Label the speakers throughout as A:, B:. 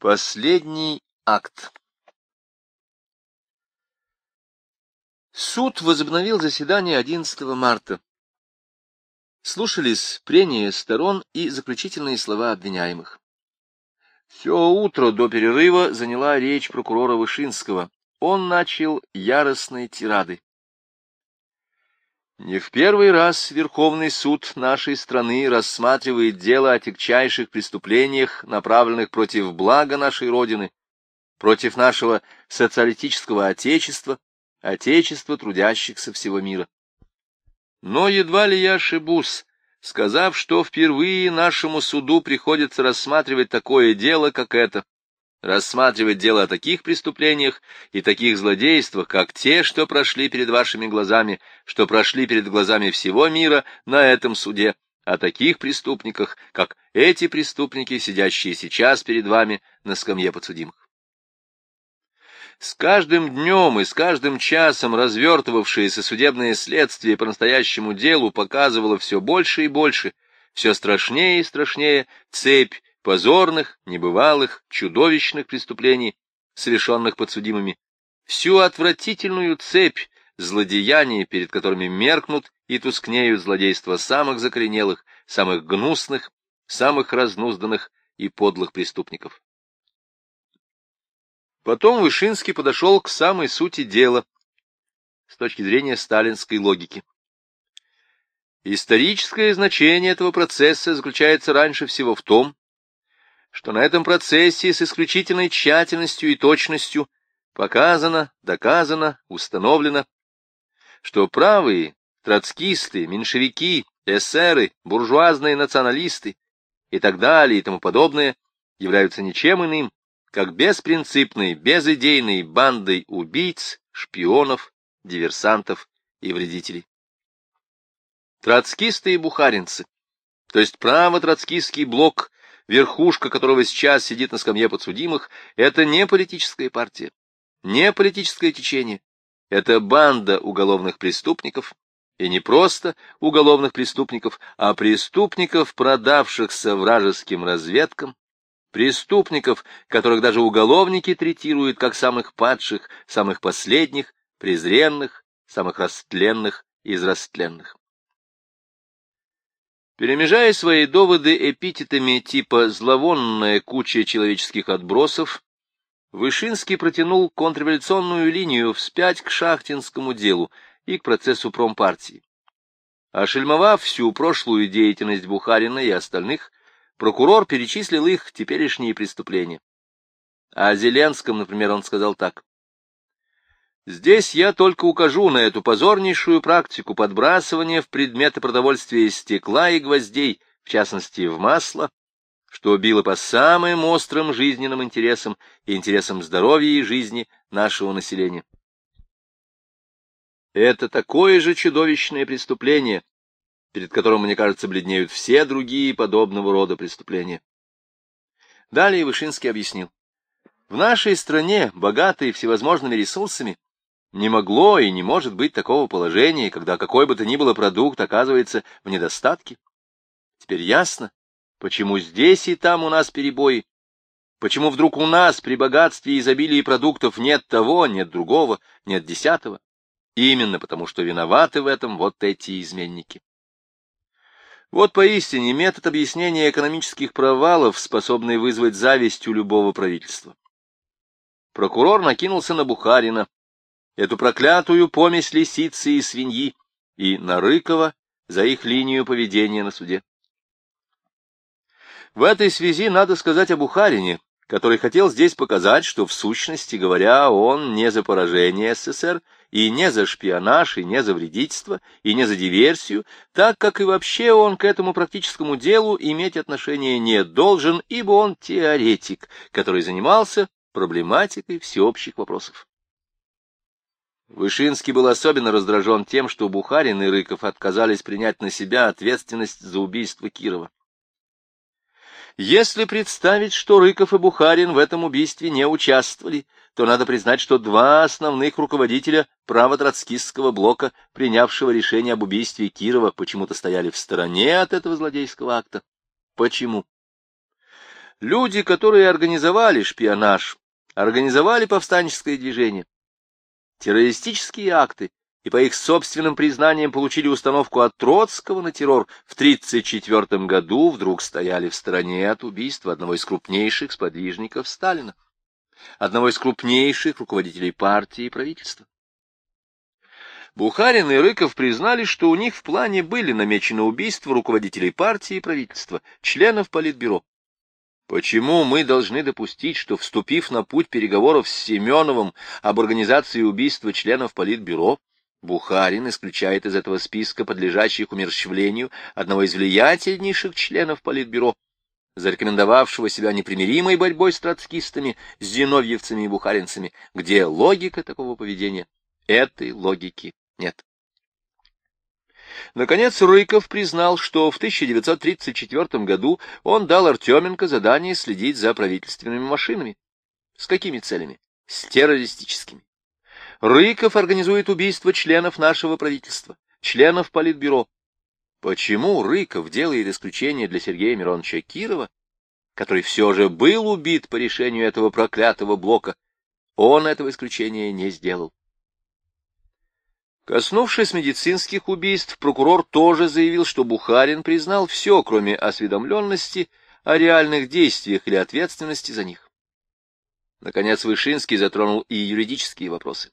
A: Последний акт Суд возобновил заседание 11 марта. Слушались прения сторон и заключительные слова обвиняемых. Все утро до перерыва заняла речь прокурора Вышинского. Он начал яростные тирады. Не в первый раз Верховный суд нашей страны рассматривает дело о тягчайших преступлениях, направленных против блага нашей Родины, против нашего социалистического Отечества, Отечества трудящихся всего мира. Но едва ли я ошибусь, сказав, что впервые нашему суду приходится рассматривать такое дело, как это, рассматривать дело о таких преступлениях и таких злодействах, как те, что прошли перед вашими глазами, что прошли перед глазами всего мира на этом суде, о таких преступниках, как эти преступники, сидящие сейчас перед вами на скамье подсудимых. С каждым днем и с каждым часом развертывавшееся судебное следствие по настоящему делу показывало все больше и больше, все страшнее и страшнее цепь позорных, небывалых, чудовищных преступлений, совершенных подсудимыми, всю отвратительную цепь злодеяний, перед которыми меркнут и тускнеют злодейства самых закоренелых, самых гнусных, самых разнузданных и подлых преступников. Потом Вышинский подошел к самой сути дела с точки зрения сталинской логики. Историческое значение этого процесса заключается раньше всего в том, что на этом процессе с исключительной тщательностью и точностью показано, доказано, установлено, что правые, троцкисты, меньшевики, эсеры, буржуазные националисты и так далее и тому подобное являются ничем иным, как беспринципной, безидейной бандой убийц, шпионов, диверсантов и вредителей. Троцкисты и бухаринцы, то есть право-троцкистский блок верхушка которого сейчас сидит на скамье подсудимых, это не политическая партия, не политическое течение, это банда уголовных преступников, и не просто уголовных преступников, а преступников, продавшихся вражеским разведкам, преступников, которых даже уголовники третируют как самых падших, самых последних, презренных, самых растленных из растленных. Перемежая свои доводы эпитетами типа «зловонная куча человеческих отбросов», Вышинский протянул контрреволюционную линию вспять к шахтинскому делу и к процессу промпартии. Ошельмовав всю прошлую деятельность Бухарина и остальных, прокурор перечислил их теперешние преступления. О Зеленском, например, он сказал так. Здесь я только укажу на эту позорнейшую практику подбрасывания в предметы продовольствия стекла и гвоздей, в частности, в масло, что било по самым острым жизненным интересам и интересам здоровья и жизни нашего населения. Это такое же чудовищное преступление, перед которым, мне кажется, бледнеют все другие подобного рода преступления. Далее Вышинский объяснил. В нашей стране, богатой всевозможными ресурсами, не могло и не может быть такого положения, когда какой бы то ни было продукт оказывается в недостатке. Теперь ясно, почему здесь и там у нас перебои, почему вдруг у нас при богатстве и изобилии продуктов нет того, нет другого, нет десятого. Именно потому, что виноваты в этом вот эти изменники. Вот поистине метод объяснения экономических провалов, способный вызвать зависть у любого правительства. Прокурор накинулся на Бухарина, эту проклятую помесь лисицы и свиньи, и на Рыкова за их линию поведения на суде. В этой связи надо сказать о Бухарине, который хотел здесь показать, что в сущности говоря, он не за поражение СССР, и не за шпионаж, и не за вредительство, и не за диверсию, так как и вообще он к этому практическому делу иметь отношение не должен, ибо он теоретик, который занимался проблематикой всеобщих вопросов. Вышинский был особенно раздражен тем, что Бухарин и Рыков отказались принять на себя ответственность за убийство Кирова. Если представить, что Рыков и Бухарин в этом убийстве не участвовали, то надо признать, что два основных руководителя правотроцкистского блока, принявшего решение об убийстве Кирова, почему-то стояли в стороне от этого злодейского акта. Почему? Люди, которые организовали шпионаж, организовали повстанческое движение, террористические акты и по их собственным признаниям получили установку от Троцкого на террор, в 1934 году вдруг стояли в стороне от убийства одного из крупнейших сподвижников Сталина, одного из крупнейших руководителей партии и правительства. Бухарин и Рыков признали, что у них в плане были намечены убийства руководителей партии и правительства, членов Политбюро. Почему мы должны допустить, что, вступив на путь переговоров с Семеновым об организации убийства членов Политбюро, Бухарин исключает из этого списка подлежащих умерщвлению одного из влиятельнейших членов Политбюро, зарекомендовавшего себя непримиримой борьбой с троцкистами, зиновьевцами и бухаринцами, где логика такого поведения? Этой логики нет. Наконец Рыков признал, что в 1934 году он дал Артеменко задание следить за правительственными машинами. С какими целями? С террористическими. Рыков организует убийство членов нашего правительства, членов Политбюро. Почему Рыков делает исключение для Сергея Мироновича Кирова, который все же был убит по решению этого проклятого блока? Он этого исключения не сделал. Коснувшись медицинских убийств, прокурор тоже заявил, что Бухарин признал все, кроме осведомленности о реальных действиях или ответственности за них. Наконец, Вышинский затронул и юридические вопросы.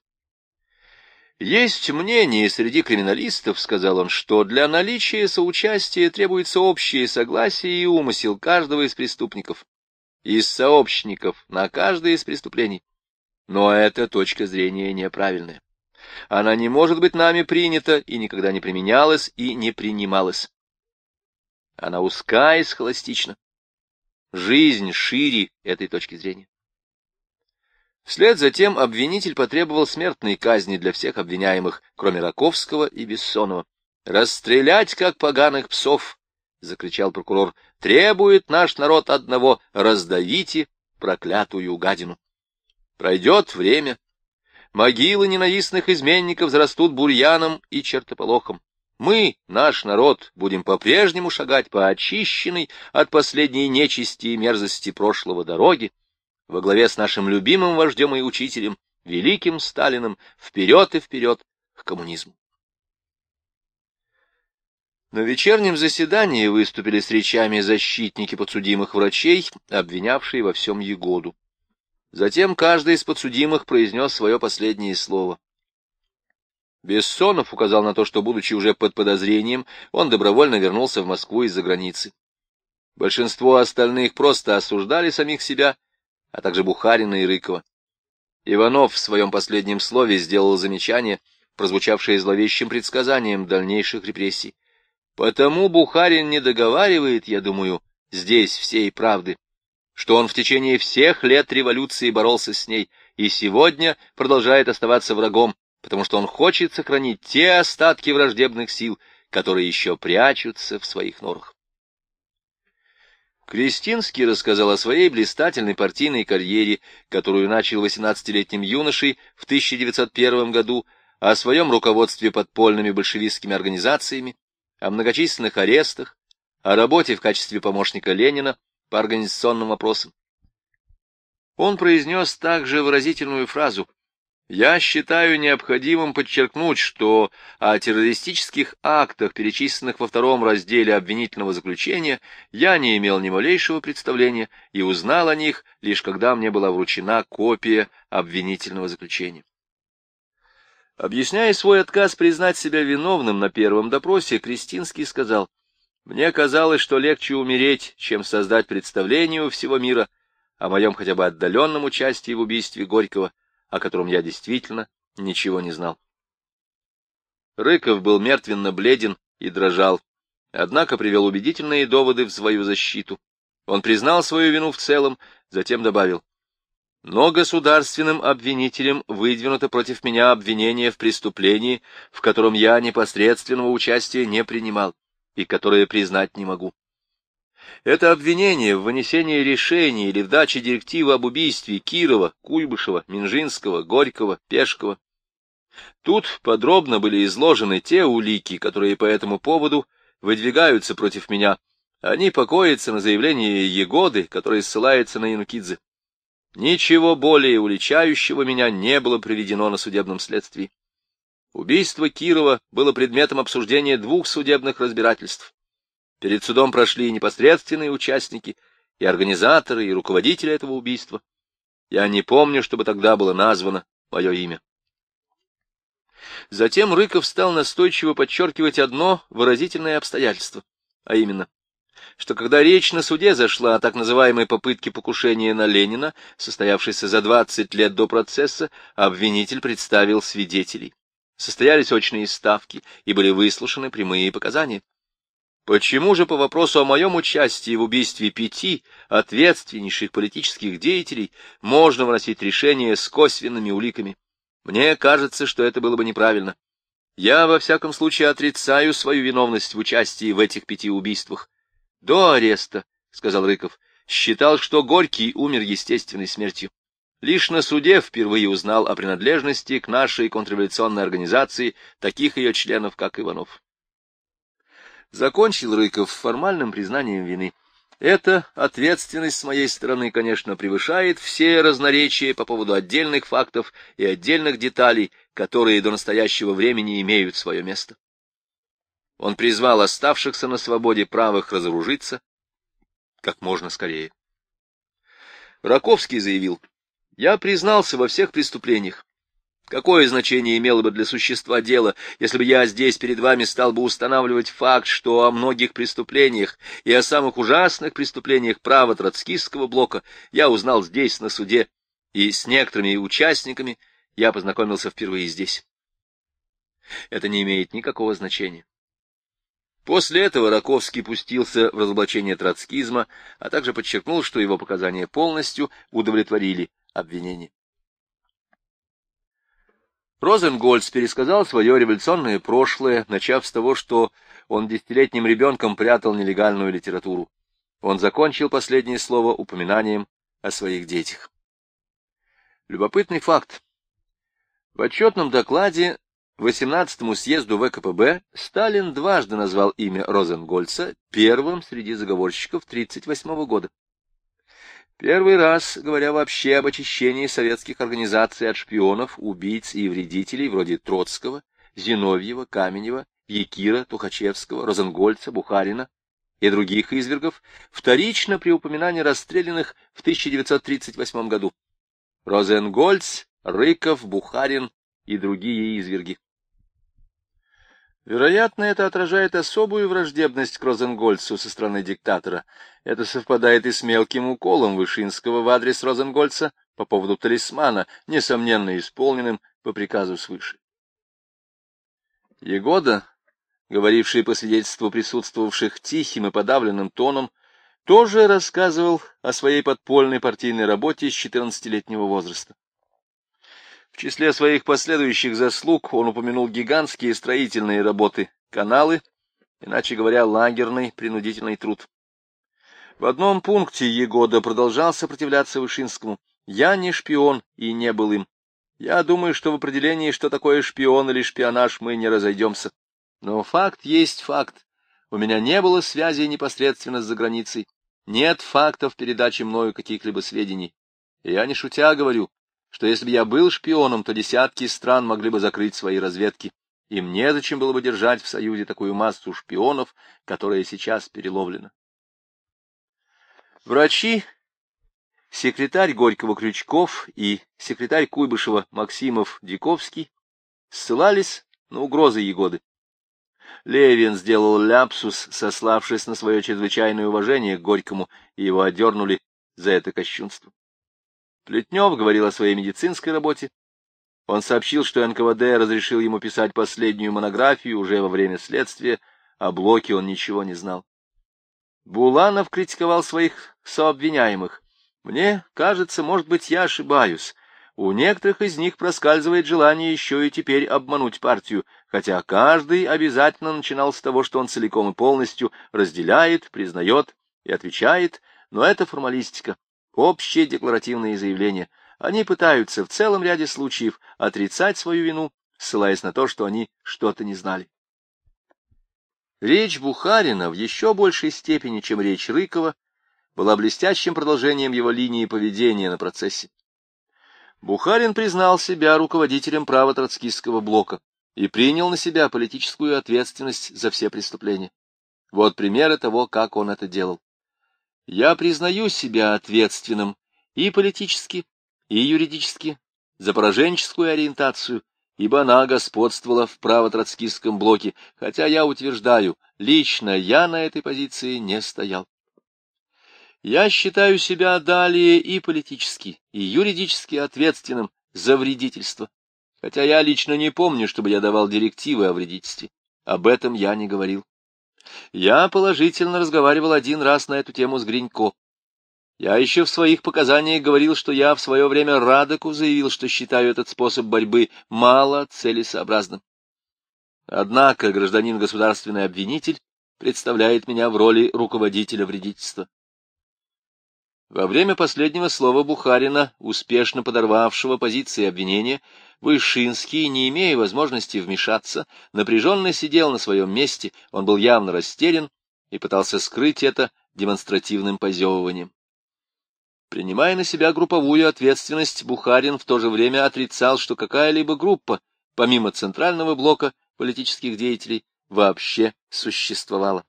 A: Есть мнение среди криминалистов, — сказал он, — что для наличия соучастия требуется общее согласие и умысел каждого из преступников, из сообщников на каждое из преступлений. Но эта точка зрения неправильная. Она не может быть нами принята и никогда не применялась и не принималась. Она узка и схоластична. Жизнь шире этой точки зрения. Вслед за тем обвинитель потребовал смертной казни для всех обвиняемых, кроме Раковского и Бессонова. «Расстрелять, как поганых псов!» — закричал прокурор. «Требует наш народ одного — раздавите проклятую гадину!» Пройдет время, Могилы ненавистных изменников зарастут бурьяном и чертополохом. Мы, наш народ, будем по-прежнему шагать по очищенной от последней нечисти и мерзости прошлого дороги, во главе с нашим любимым вождем и учителем, великим Сталиным, вперед и вперед к коммунизму. На вечернем заседании выступили с речами защитники подсудимых врачей, обвинявшие во всем Егоду. Затем каждый из подсудимых произнес свое последнее слово. Бессонов указал на то, что, будучи уже под подозрением, он добровольно вернулся в Москву из-за границы. Большинство остальных просто осуждали самих себя, а также Бухарина и Рыкова. Иванов в своем последнем слове сделал замечание, прозвучавшее зловещим предсказанием дальнейших репрессий. Потому Бухарин не договаривает, я думаю, здесь всей правды что он в течение всех лет революции боролся с ней и сегодня продолжает оставаться врагом, потому что он хочет сохранить те остатки враждебных сил, которые еще прячутся в своих норах. Кристинский рассказал о своей блистательной партийной карьере, которую начал 18-летним юношей в 1901 году, о своем руководстве подпольными большевистскими организациями, о многочисленных арестах, о работе в качестве помощника Ленина, по организационным вопросам. Он произнес также выразительную фразу «Я считаю необходимым подчеркнуть, что о террористических актах, перечисленных во втором разделе обвинительного заключения, я не имел ни малейшего представления и узнал о них, лишь когда мне была вручена копия обвинительного заключения». Объясняя свой отказ признать себя виновным на первом допросе, Кристинский сказал, мне казалось, что легче умереть, чем создать представление у всего мира о моем хотя бы отдаленном участии в убийстве Горького, о котором я действительно ничего не знал. Рыков был мертвенно бледен и дрожал, однако привел убедительные доводы в свою защиту. Он признал свою вину в целом, затем добавил, «Но государственным обвинителем выдвинуто против меня обвинение в преступлении, в котором я непосредственного участия не принимал и которое признать не могу. Это обвинение в вынесении решения или в даче директивы об убийстве Кирова, Куйбышева, Минжинского, Горького, Пешкова. Тут подробно были изложены те улики, которые по этому поводу выдвигаются против меня, Они покоятся на заявлении Егоды, которое ссылается на Янукидзе. Ничего более уличающего меня не было приведено на судебном следствии. Убийство Кирова было предметом обсуждения двух судебных разбирательств. Перед судом прошли непосредственные участники, и организаторы, и руководители этого убийства. Я не помню, чтобы тогда было названо мое имя. Затем Рыков стал настойчиво подчеркивать одно выразительное обстоятельство, а именно, что когда речь на суде зашла о так называемой попытке покушения на Ленина, состоявшейся за 20 лет до процесса, обвинитель представил свидетелей. Состоялись очные ставки и были выслушаны прямые показания. Почему же по вопросу о моем участии в убийстве пяти ответственнейших политических деятелей можно выносить решение с косвенными уликами? Мне кажется, что это было бы неправильно. Я, во всяком случае, отрицаю свою виновность в участии в этих пяти убийствах. До ареста, — сказал Рыков, — считал, что Горький умер естественной смертью. Лишь на суде впервые узнал о принадлежности к нашей контрреволюционной организации таких ее членов, как Иванов. Закончил Рыков формальным признанием вины. Эта ответственность с моей стороны, конечно, превышает все разноречия по поводу отдельных фактов и отдельных деталей, которые до настоящего времени имеют свое место. Он призвал оставшихся на свободе правых разоружиться как можно скорее. Раковский заявил, «Я признался во всех преступлениях, Какое значение имело бы для существа дело, если бы я здесь перед вами стал бы устанавливать факт, что о многих преступлениях и о самых ужасных преступлениях права троцкистского блока я узнал здесь, на суде, и с некоторыми участниками я познакомился впервые здесь? Это не имеет никакого значения. После этого Раковский пустился в разоблачение троцкизма, а также подчеркнул, что его показания полностью удовлетворили обвинение. Розенгольц пересказал свое революционное прошлое, начав с того, что он десятилетним ребенком прятал нелегальную литературу. Он закончил последнее слово упоминанием о своих детях. Любопытный факт. В отчетном докладе 18-му съезду ВКПБ Сталин дважды назвал имя Розенгольца первым среди заговорщиков 1938 года. Первый раз, говоря вообще об очищении советских организаций от шпионов, убийц и вредителей вроде Троцкого, Зиновьева, Каменева, Якира, Тухачевского, Розенгольца, Бухарина и других извергов, вторично при упоминании расстрелянных в 1938 году. Розенгольц, Рыков, Бухарин и другие изверги. Вероятно, это отражает особую враждебность к Розенгольцу со стороны диктатора. Это совпадает и с мелким уколом Вышинского в адрес Розенгольца по поводу талисмана, несомненно исполненным по приказу свыше. Егода, говоривший по свидетельству присутствовавших тихим и подавленным тоном, тоже рассказывал о своей подпольной партийной работе с 14-летнего возраста. В числе своих последующих заслуг он упомянул гигантские строительные работы, каналы, иначе говоря, лагерный принудительный труд. В одном пункте Егода продолжал сопротивляться Вышинскому. «Я не шпион и не был им. Я думаю, что в определении, что такое шпион или шпионаж, мы не разойдемся. Но факт есть факт. У меня не было связи непосредственно с заграницей. Нет фактов передачи мною каких-либо сведений. Я не шутя говорю, что если бы я был шпионом, то десятки стран могли бы закрыть свои разведки. Им незачем было бы держать в Союзе такую массу шпионов, которая сейчас переловлена. Врачи, секретарь Горького Крючков и секретарь Куйбышева Максимов Диковский ссылались на угрозы Егоды. Левин сделал ляпсус, сославшись на свое чрезвычайное уважение к Горькому, и его одернули за это кощунство. Плетнев говорил о своей медицинской работе. Он сообщил, что НКВД разрешил ему писать последнюю монографию уже во время следствия, о Блоке он ничего не знал. Буланов критиковал своих сообвиняемых. Мне кажется, может быть, я ошибаюсь. У некоторых из них проскальзывает желание еще и теперь обмануть партию, хотя каждый обязательно начинал с того, что он целиком и полностью разделяет, признает и отвечает, но это формалистика общие декларативные заявления. Они пытаются в целом ряде случаев отрицать свою вину, ссылаясь на то, что они что-то не знали. Речь Бухарина в еще большей степени, чем речь Рыкова, была блестящим продолжением его линии поведения на процессе. Бухарин признал себя руководителем право-троцкистского блока и принял на себя политическую ответственность за все преступления. Вот примеры того, как он это делал. Я признаю себя ответственным и политически, и юридически за пораженческую ориентацию, ибо она господствовала в право-троцкистском блоке, хотя я утверждаю, лично я на этой позиции не стоял. Я считаю себя далее и политически, и юридически ответственным за вредительство, хотя я лично не помню, чтобы я давал директивы о вредительстве. Об этом я не говорил. Я положительно разговаривал один раз на эту тему с Гринько. Я еще в своих показаниях говорил, что я в свое время Радоку заявил, что считаю этот способ борьбы мало целесообразным. Однако гражданин-государственный обвинитель представляет меня в роли руководителя вредительства. Во время последнего слова Бухарина, успешно подорвавшего позиции обвинения, Вышинский, не имея возможности вмешаться, напряженно сидел на своем месте, он был явно растерян и пытался скрыть это демонстративным позевыванием. Принимая на себя групповую ответственность, Бухарин в то же время отрицал, что какая-либо группа, помимо центрального блока политических деятелей, вообще существовала.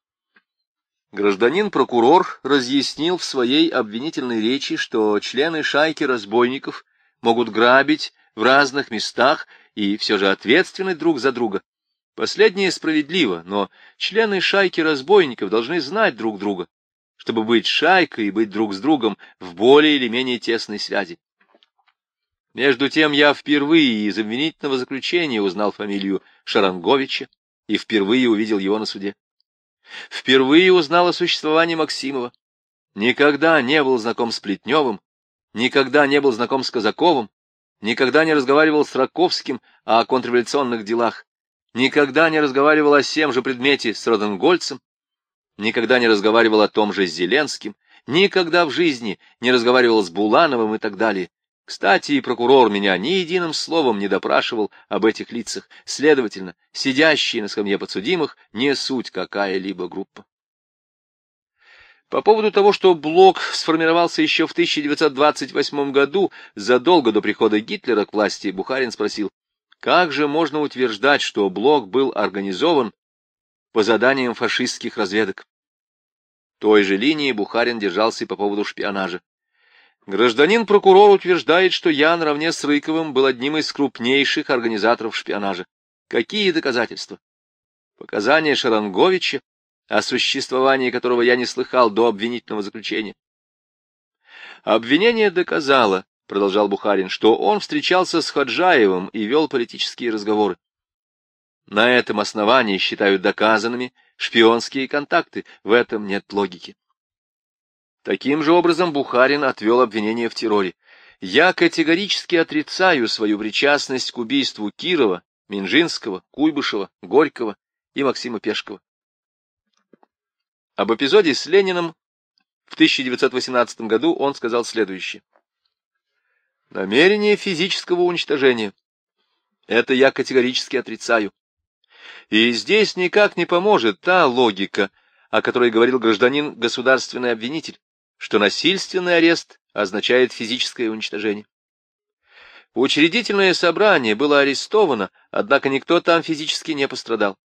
A: Гражданин-прокурор разъяснил в своей обвинительной речи, что члены шайки разбойников могут грабить в разных местах и все же ответственны друг за друга. Последнее справедливо, но члены шайки разбойников должны знать друг друга, чтобы быть шайкой и быть друг с другом в более или менее тесной связи. Между тем я впервые из обвинительного заключения узнал фамилию Шаранговича и впервые увидел его на суде. Впервые узнал о существовании Максимова. Никогда не был знаком с Плетневым, никогда не был знаком с Казаковым, никогда не разговаривал с Раковским о контрреволюционных делах, никогда не разговаривал о сем же предмете с Роденгольцем, никогда не разговаривал о том же с Зеленским, никогда в жизни не разговаривал с Булановым и так далее. Кстати, и прокурор меня ни единым словом не допрашивал об этих лицах, следовательно, сидящие на скамье подсудимых не суть какая-либо группа. По поводу того, что блок сформировался еще в 1928 году, задолго до прихода Гитлера к власти, Бухарин спросил, как же можно утверждать, что блок был организован по заданиям фашистских разведок? Той же линии Бухарин держался и по поводу шпионажа. Гражданин-прокурор утверждает, что я наравне с Рыковым был одним из крупнейших организаторов шпионажа. Какие доказательства? Показания Шаранговича, о существовании которого я не слыхал до обвинительного заключения. Обвинение доказало, продолжал Бухарин, что он встречался с Хаджаевым и вел политические разговоры. На этом основании считают доказанными шпионские контакты, в этом нет логики. Таким же образом Бухарин отвел обвинение в терроре. Я категорически отрицаю свою причастность к убийству Кирова, Минжинского, Куйбышева, Горького и Максима Пешкова. Об эпизоде с Лениным в 1918 году он сказал следующее. Намерение физического уничтожения. Это я категорически отрицаю. И здесь никак не поможет та логика, о которой говорил гражданин государственный обвинитель что насильственный арест означает физическое уничтожение. Учредительное собрание было арестовано, однако никто там физически не пострадал.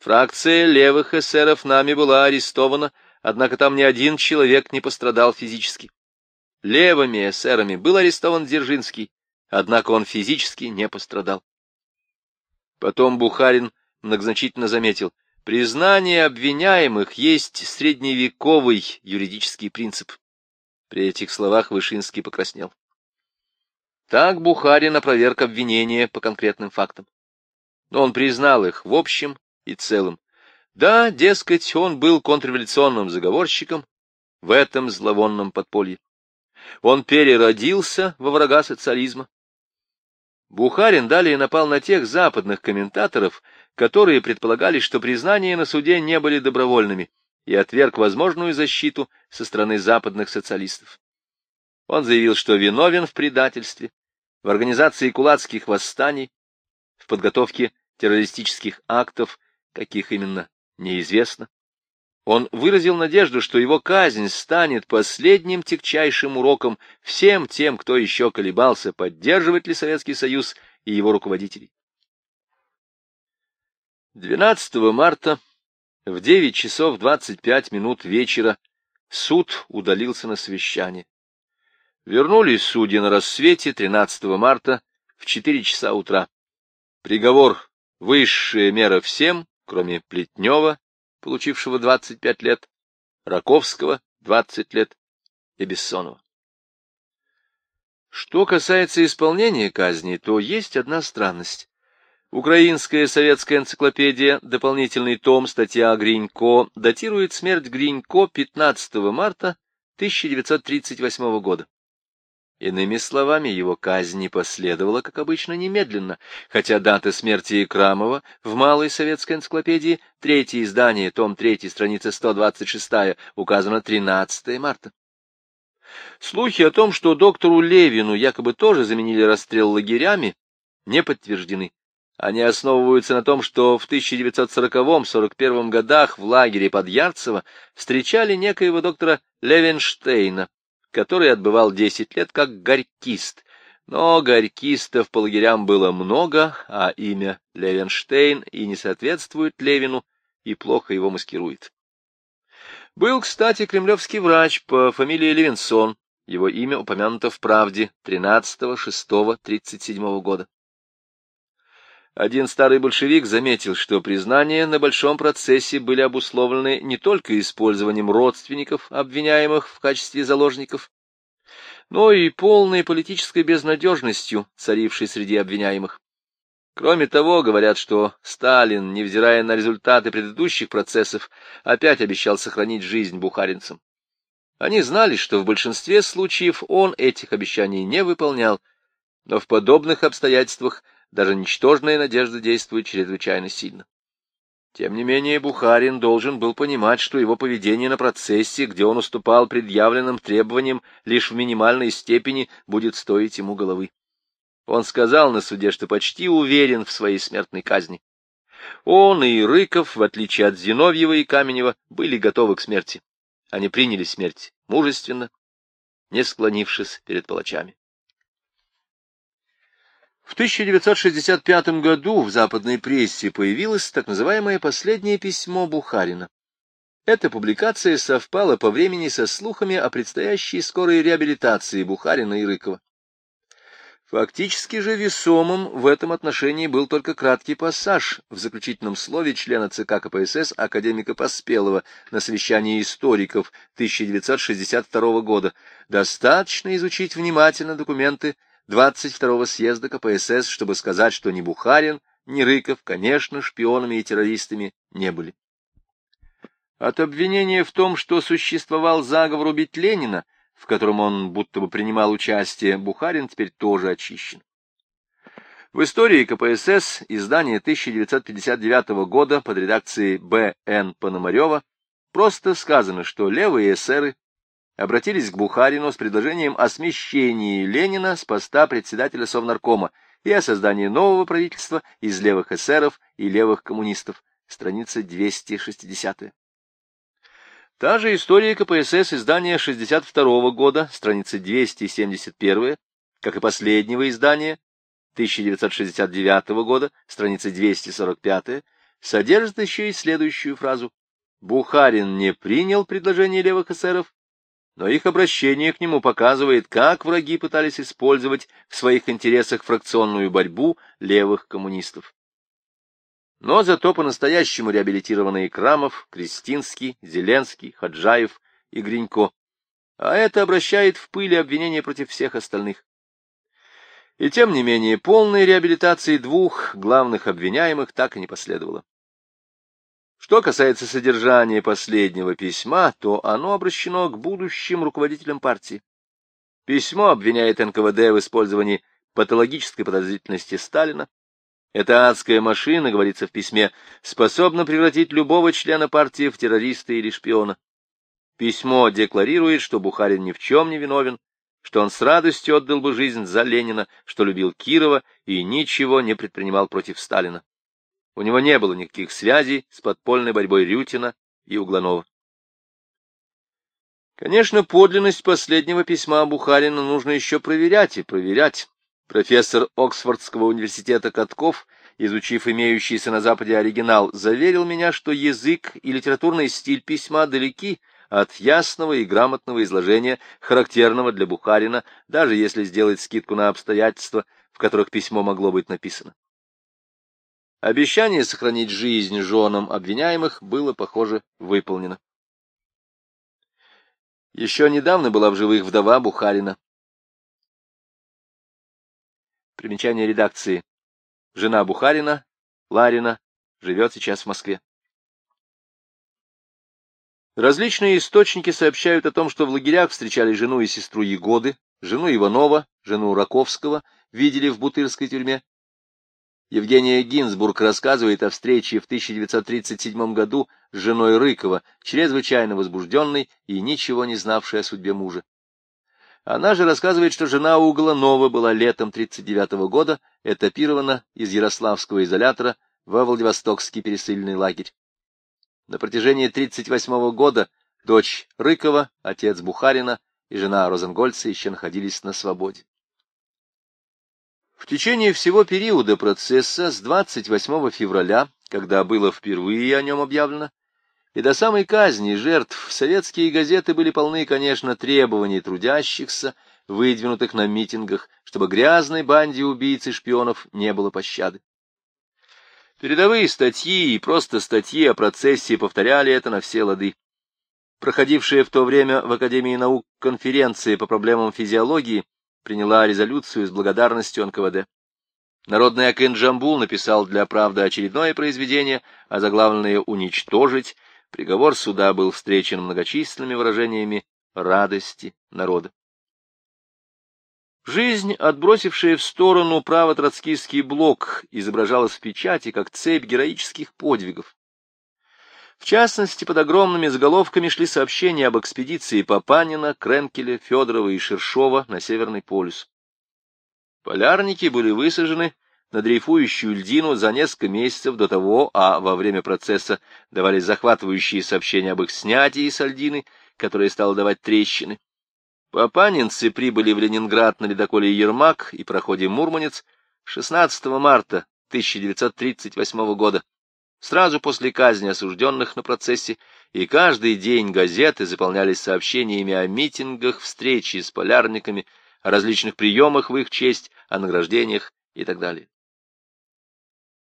A: Фракция левых эсеров нами была арестована, однако там ни один человек не пострадал физически. Левыми эсерами был арестован Дзержинский, однако он физически не пострадал. Потом Бухарин многозначительно заметил, Признание обвиняемых есть средневековый юридический принцип. При этих словах Вышинский покраснел. Так Бухарин опроверг обвинения по конкретным фактам. Но он признал их в общем и целом. Да, дескать, он был контрреволюционным заговорщиком в этом зловонном подполье. Он переродился во врага социализма. Бухарин далее напал на тех западных комментаторов, которые предполагали, что признания на суде не были добровольными, и отверг возможную защиту со стороны западных социалистов. Он заявил, что виновен в предательстве, в организации кулацких восстаний, в подготовке террористических актов, каких именно неизвестно. Он выразил надежду, что его казнь станет последним тягчайшим уроком всем тем, кто еще колебался, поддерживать ли Советский Союз и его руководителей. 12 марта в 9 часов 25 минут вечера суд удалился на совещание. Вернулись судьи на рассвете 13 марта в 4 часа утра. Приговор — высшая мера всем, кроме Плетнева, получившего 25 лет, Раковского — 20 лет и Бессонова. Что касается исполнения казни, то есть одна странность. Украинская советская энциклопедия, дополнительный том, статья Гринько, датирует смерть Гринько 15 марта 1938 года. Иными словами, его казнь не последовала, как обычно, немедленно, хотя дата смерти Икрамова в Малой советской энциклопедии, третье издание, том 3, страница 126, указано 13 марта. Слухи о том, что доктору Левину якобы тоже заменили расстрел лагерями, не подтверждены. Они основываются на том, что в 1940-41 годах в лагере под Ярцево встречали некоего доктора Левенштейна, который отбывал 10 лет как горькист. Но горькистов по лагерям было много, а имя Левенштейн и не соответствует Левину, и плохо его маскирует. Был, кстати, кремлевский врач по фамилии Левинсон, его имя упомянуто в «Правде» 13.06.37 года. Один старый большевик заметил, что признания на большом процессе были обусловлены не только использованием родственников, обвиняемых в качестве заложников, но и полной политической безнадежностью, царившей среди обвиняемых. Кроме того, говорят, что Сталин, невзирая на результаты предыдущих процессов, опять обещал сохранить жизнь бухаринцам. Они знали, что в большинстве случаев он этих обещаний не выполнял, но в подобных обстоятельствах даже ничтожная надежда действует чрезвычайно сильно. Тем не менее, Бухарин должен был понимать, что его поведение на процессе, где он уступал предъявленным требованиям лишь в минимальной степени, будет стоить ему головы. Он сказал на суде, что почти уверен в своей смертной казни. Он и Рыков, в отличие от Зиновьева и Каменева, были готовы к смерти. Они приняли смерть мужественно, не склонившись перед палачами. В 1965 году в западной прессе появилось так называемое последнее письмо Бухарина. Эта публикация совпала по времени со слухами о предстоящей скорой реабилитации Бухарина и Рыкова. Фактически же весомым в этом отношении был только краткий пассаж в заключительном слове члена ЦК КПСС академика Поспелого на совещании историков 1962 года. Достаточно изучить внимательно документы 22-го съезда КПСС, чтобы сказать, что ни Бухарин, ни Рыков, конечно, шпионами и террористами не были. От обвинения в том, что существовал заговор убить Ленина, в котором он будто бы принимал участие, Бухарин теперь тоже очищен. В истории КПСС издание 1959 года под редакцией Б.Н. Пономарева просто сказано, что левые эсеры обратились к Бухарину с предложением о смещении Ленина с поста председателя Совнаркома и о создании нового правительства из левых эсеров и левых коммунистов. Страница 260. Та же история КПСС издания 62 года, страница 271, как и последнего издания 1969 года, страница 245, содержит еще и следующую фразу. Бухарин не принял предложение левых эсеров но их обращение к нему показывает, как враги пытались использовать в своих интересах фракционную борьбу левых коммунистов. Но зато по-настоящему реабилитированы Крамов, Кристинский, Зеленский, Хаджаев и Гринько, а это обращает в пыли обвинения против всех остальных. И тем не менее, полной реабилитации двух главных обвиняемых так и не последовало. Что касается содержания последнего письма, то оно обращено к будущим руководителям партии. Письмо обвиняет НКВД в использовании патологической подозрительности Сталина. Эта адская машина, говорится в письме, способна превратить любого члена партии в террориста или шпиона. Письмо декларирует, что Бухарин ни в чем не виновен, что он с радостью отдал бы жизнь за Ленина, что любил Кирова и ничего не предпринимал против Сталина. У него не было никаких связей с подпольной борьбой Рютина и Угланова. Конечно, подлинность последнего письма Бухарина нужно еще проверять и проверять. Профессор Оксфордского университета Катков, изучив имеющийся на Западе оригинал, заверил меня, что язык и литературный стиль письма далеки от ясного и грамотного изложения, характерного для Бухарина, даже если сделать скидку на обстоятельства, в которых письмо могло быть написано. Обещание сохранить жизнь женам обвиняемых было, похоже, выполнено. Еще недавно была в живых вдова Бухарина. Примечание редакции. Жена Бухарина, Ларина, живет сейчас в Москве. Различные источники сообщают о том, что в лагерях встречали жену и сестру Егоды, жену Иванова, жену Раковского, видели в Бутырской тюрьме. Евгения Гинзбург рассказывает о встрече в 1937 году с женой Рыкова, чрезвычайно возбужденной и ничего не знавшей о судьбе мужа. Она же рассказывает, что жена Угланова была летом 1939 года этапирована из Ярославского изолятора во Владивостокский пересыльный лагерь. На протяжении 1938 года дочь Рыкова, отец Бухарина и жена Розенгольца еще находились на свободе. В течение всего периода процесса с 28 февраля, когда было впервые о нем объявлено, и до самой казни жертв советские газеты были полны, конечно, требований трудящихся, выдвинутых на митингах, чтобы грязной банде убийц и шпионов не было пощады. Передовые статьи и просто статьи о процессе повторяли это на все лады. Проходившая в то время в Академии наук конференция по проблемам физиологии приняла резолюцию с благодарностью НКВД. Народный Акын Джамбул написал для «Правды» очередное произведение, озаглавленное «Уничтожить». Приговор суда был встречен многочисленными выражениями радости народа. Жизнь, отбросившая в сторону право-троцкистский блок, изображалась в печати как цепь героических подвигов. В частности, под огромными заголовками шли сообщения об экспедиции Папанина, Кренкеля, Федорова и Шершова на Северный полюс. Полярники были высажены на дрейфующую льдину за несколько месяцев до того, а во время процесса давались захватывающие сообщения об их снятии с льдины, которая стала давать трещины. Папанинцы прибыли в Ленинград на ледоколе «Ермак» и проходе «Мурманец» 16 марта 1938 года сразу после казни осужденных на процессе, и каждый день газеты заполнялись сообщениями о митингах, встрече с полярниками, о различных приемах в их честь, о награждениях и так далее.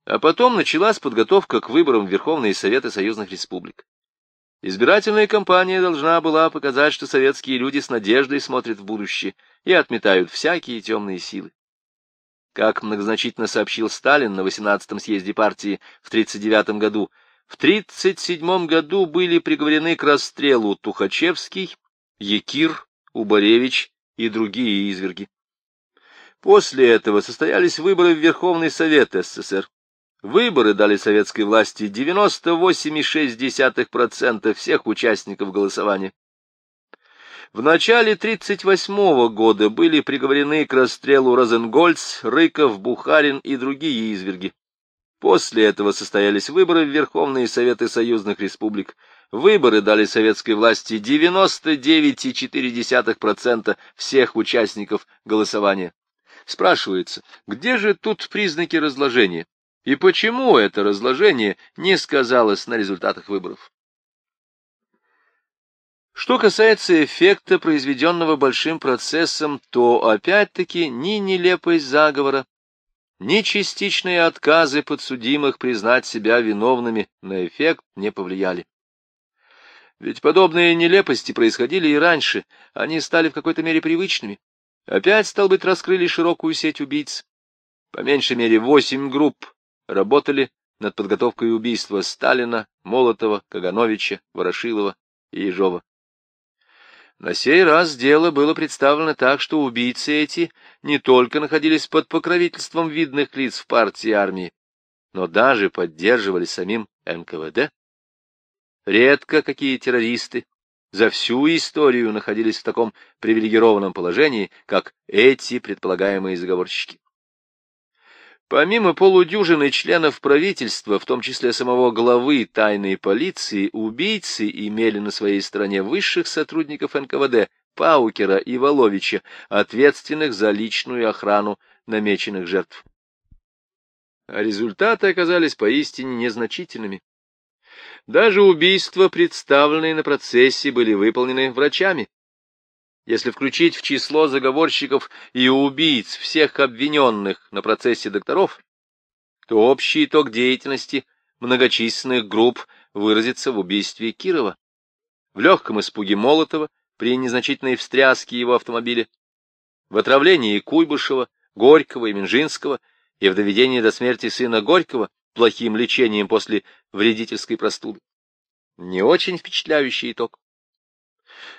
A: А потом началась подготовка к выборам в Верховные Советы союзных республик. Избирательная кампания должна была показать, что советские люди с надеждой смотрят в будущее и отметают всякие темные силы. Как многозначительно сообщил Сталин на 18-м съезде партии в 1939 году, в 1937 году были приговорены к расстрелу Тухачевский, Якир, Убаревич и другие изверги. После этого состоялись выборы в Верховный Совет СССР. Выборы дали советской власти 98,6% всех участников голосования. В начале 1938 года были приговорены к расстрелу Розенгольц, Рыков, Бухарин и другие изверги. После этого состоялись выборы в Верховные Советы союзных республик. Выборы дали советской власти 99,4% всех участников голосования. Спрашивается, где же тут признаки разложения? И почему это разложение не сказалось на результатах выборов? Что касается эффекта, произведенного большим процессом, то опять-таки ни нелепость заговора, ни частичные отказы подсудимых признать себя виновными на эффект не повлияли. Ведь подобные нелепости происходили и раньше, они стали в какой-то мере привычными. Опять, стал быть, раскрыли широкую сеть убийц. По меньшей мере восемь групп работали над подготовкой убийства Сталина, Молотова, Кагановича, Ворошилова и Ежова. На сей раз дело было представлено так, что убийцы эти не только находились под покровительством видных лиц в партии армии, но даже поддерживали самим НКВД. Редко какие террористы за всю историю находились в таком привилегированном положении, как эти предполагаемые заговорщики. Помимо полудюжины членов правительства, в том числе самого главы тайной полиции, убийцы имели на своей стороне высших сотрудников НКВД Паукера и Воловича, ответственных за личную охрану намеченных жертв. А результаты оказались поистине незначительными. Даже убийства, представленные на процессе, были выполнены врачами, если включить в число заговорщиков и убийц всех обвиненных на процессе докторов, то общий итог деятельности многочисленных групп выразится в убийстве Кирова, в легком испуге Молотова при незначительной встряске его автомобиля, в отравлении Куйбышева, Горького и Минжинского и в доведении до смерти сына Горького плохим лечением после вредительской простуды. Не очень впечатляющий итог.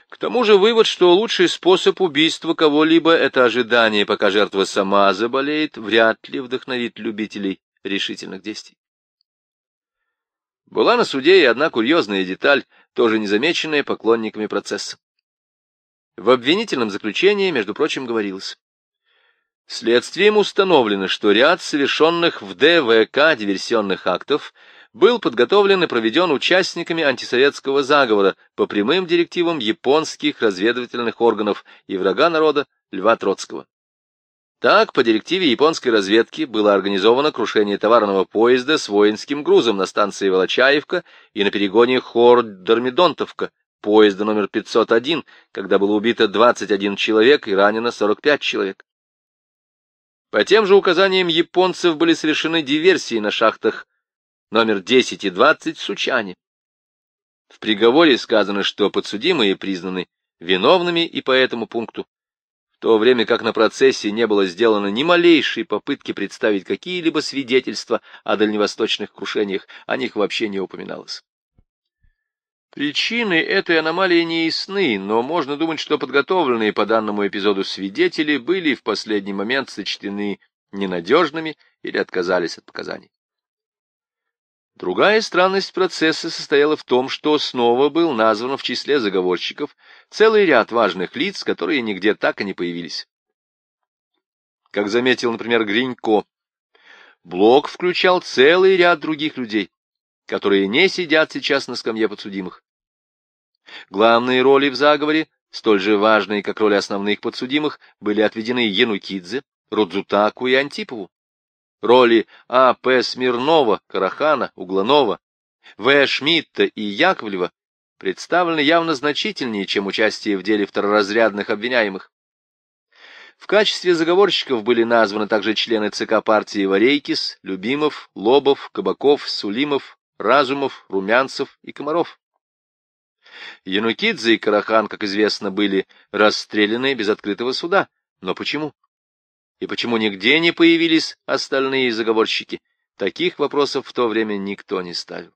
A: К тому же вывод, что лучший способ убийства кого-либо — это ожидание, пока жертва сама заболеет, вряд ли вдохновит любителей решительных действий. Была на суде и одна курьезная деталь, тоже незамеченная поклонниками процесса. В обвинительном заключении, между прочим, говорилось. Следствием установлено, что ряд совершенных в ДВК диверсионных актов был подготовлен и проведен участниками антисоветского заговора по прямым директивам японских разведывательных органов и врага народа Льва Троцкого. Так, по директиве японской разведки было организовано крушение товарного поезда с воинским грузом на станции Волочаевка и на перегоне Хор-Дормидонтовка, поезда номер 501, когда было убито 21 человек и ранено 45 человек. По тем же указаниям японцев были совершены диверсии на шахтах номер 10 и 20 в Сучане. В приговоре сказано, что подсудимые признаны виновными и по этому пункту, в то время как на процессе не было сделано ни малейшей попытки представить какие-либо свидетельства о дальневосточных крушениях, о них вообще не упоминалось. Причины этой аномалии не ясны, но можно думать, что подготовленные по данному эпизоду свидетели были в последний момент сочтены ненадежными или отказались от показаний. Другая странность процесса состояла в том, что снова был назван в числе заговорщиков целый ряд важных лиц, которые нигде так и не появились. Как заметил, например, Гринько, блок включал целый ряд других людей, которые не сидят сейчас на скамье подсудимых. Главные роли в заговоре, столь же важные, как роли основных подсудимых, были отведены Янукидзе, Рудзутаку и Антипову роли А. П. Смирнова, Карахана, Угланова, В. Шмидта и Яковлева представлены явно значительнее, чем участие в деле второразрядных обвиняемых. В качестве заговорщиков были названы также члены ЦК партии Варейкис, Любимов, Лобов, Кабаков, Сулимов, Разумов, Румянцев и Комаров. Янукидзе и Карахан, как известно, были расстреляны без открытого суда. Но почему? И почему нигде не появились остальные заговорщики, таких вопросов в то время никто не ставил.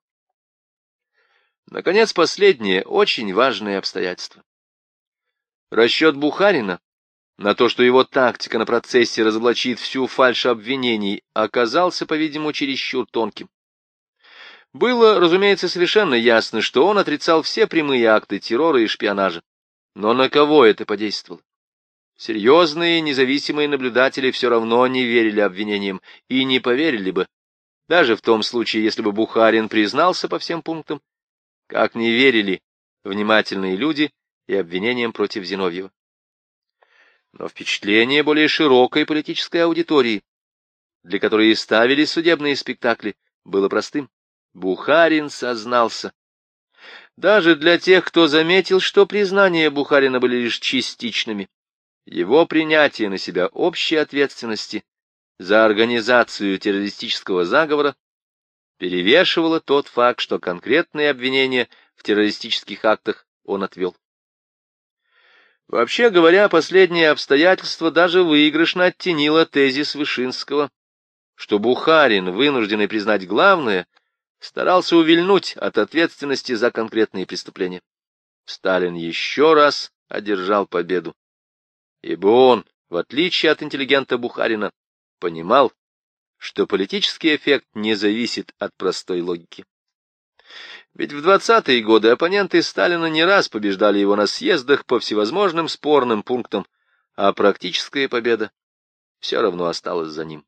A: Наконец, последнее, очень важное обстоятельство. Расчет Бухарина на то, что его тактика на процессе разоблачит всю фальшь обвинений, оказался, по-видимому, чересчур тонким. Было, разумеется, совершенно ясно, что он отрицал все прямые акты террора и шпионажа. Но на кого это подействовало? Серьезные независимые наблюдатели все равно не верили обвинениям и не поверили бы, даже в том случае, если бы Бухарин признался по всем пунктам, как не верили внимательные люди и обвинениям против Зиновьева. Но впечатление более широкой политической аудитории, для которой и ставили судебные спектакли, было простым. Бухарин сознался. Даже для тех, кто заметил, что признания Бухарина были лишь частичными, его принятие на себя общей ответственности за организацию террористического заговора перевешивало тот факт, что конкретные обвинения в террористических актах он отвел. Вообще говоря, последнее обстоятельство даже выигрышно оттенило тезис Вышинского, что Бухарин, вынужденный признать главное, старался увильнуть от ответственности за конкретные преступления. Сталин еще раз одержал победу ибо он, в отличие от интеллигента Бухарина, понимал, что политический эффект не зависит от простой логики. Ведь в двадцатые годы оппоненты Сталина не раз побеждали его на съездах по всевозможным спорным пунктам, а практическая победа все равно осталась за ним.